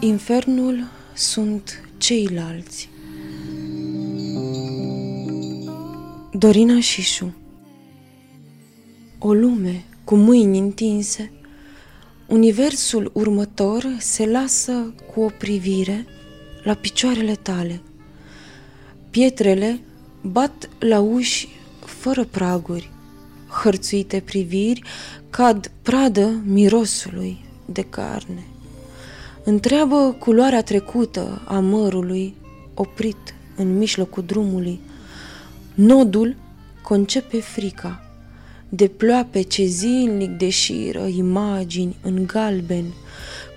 Infernul sunt ceilalți. Dorina Șișu O lume cu mâini întinse, universul următor se lasă cu o privire la picioarele tale. Pietrele bat la uși fără praguri, hărțuite priviri cad pradă mirosului de carne. Întreabă culoarea trecută a mărului, oprit în mijlocul drumului. Nodul concepe frica, de ploape ce zilnic deșiră imagini în galben,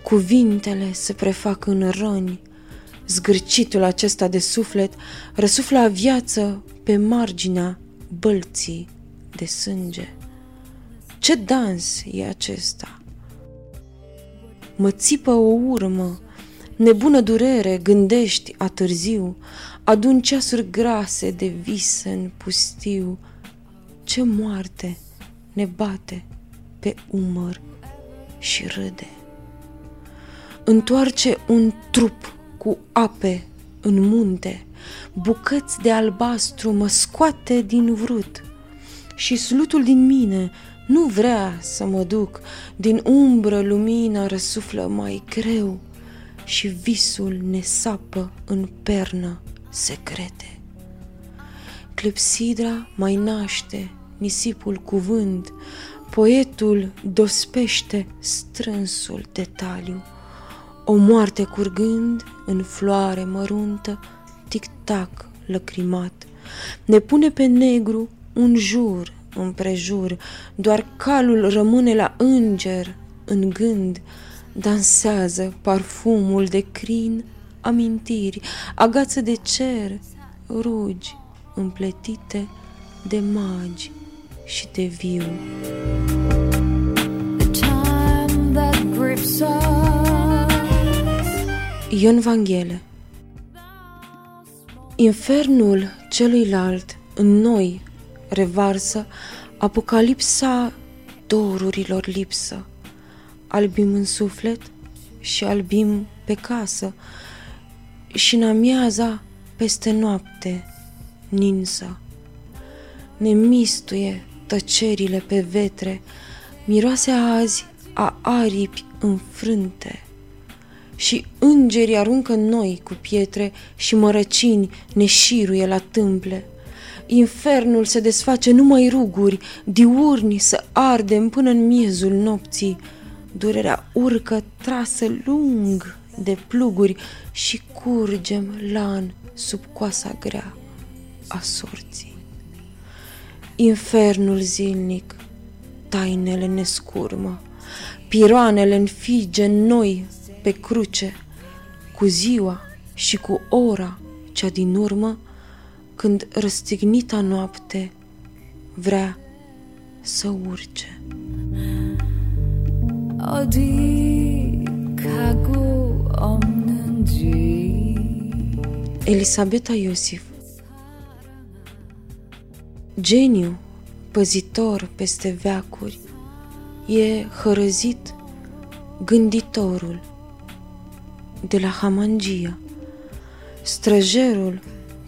cuvintele se prefac în răni, zgârcitul acesta de suflet răsufla viață pe marginea bălții de sânge. Ce dans e acesta? Mă țipă o urmă, nebună durere, gândești a târziu, adun ceasuri grase de vis în pustiu. Ce moarte ne bate pe umăr și râde. Întoarce un trup cu ape în munte, bucăți de albastru mă scoate din vrut și slutul din mine nu vrea să mă duc, din umbră lumina răsuflă mai greu și visul ne sapă în pernă secrete. Clepsidra mai naște nisipul cuvânt, poetul dospește strânsul detaliu, o moarte curgând în floare măruntă, tic-tac lăcrimat, ne pune pe negru un jur împrejur, doar calul rămâne la înger în gând, dansează parfumul de crin, amintiri, agață de cer, rugi împletite de magi și de viu. Ion Vanghele. Infernul celuilalt în noi revarsă apocalipsa dorurilor lipsă. Albim în suflet și albim pe casă și în amiaza peste noapte ninsă. Ne mistuie tăcerile pe vetre, miroase azi a aripi înfrânte și îngerii aruncă noi cu pietre și mărăcini ne șiruie la tâmple. Infernul se desface numai ruguri, diurni să ardem până în miezul nopții. Durerea urcă trasă lung de pluguri și curgem lan sub coasa grea a sorții. Infernul zilnic, tainele ne scurmă, piroanele înfige noi pe cruce, cu ziua și cu ora cea din urmă, când răstignita noapte vrea să urce. Elisabeta Iosif. Geniu, păzitor peste veacuri, e hărăzit gânditorul de la Hamangia, străjerul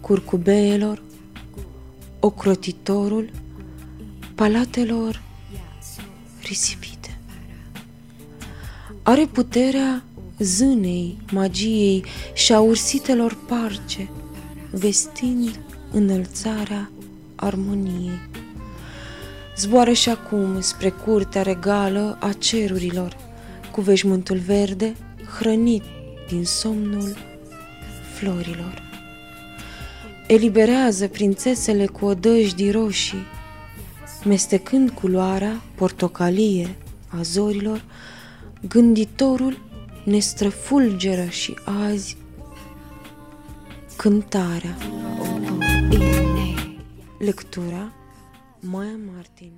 curcubeelor, ocrotitorul palatelor risipite. Are puterea zânei, magiei și a ursitelor parce, vestind înălțarea armoniei. Zboară și acum spre curtea regală a cerurilor, cu veșmântul verde hrănit din somnul florilor eliberează prințesele cu odăjdii roșii, mestecând culoarea portocalie a zorilor, gânditorul ne străfulgeră și azi cântarea. Lectura Maya Martin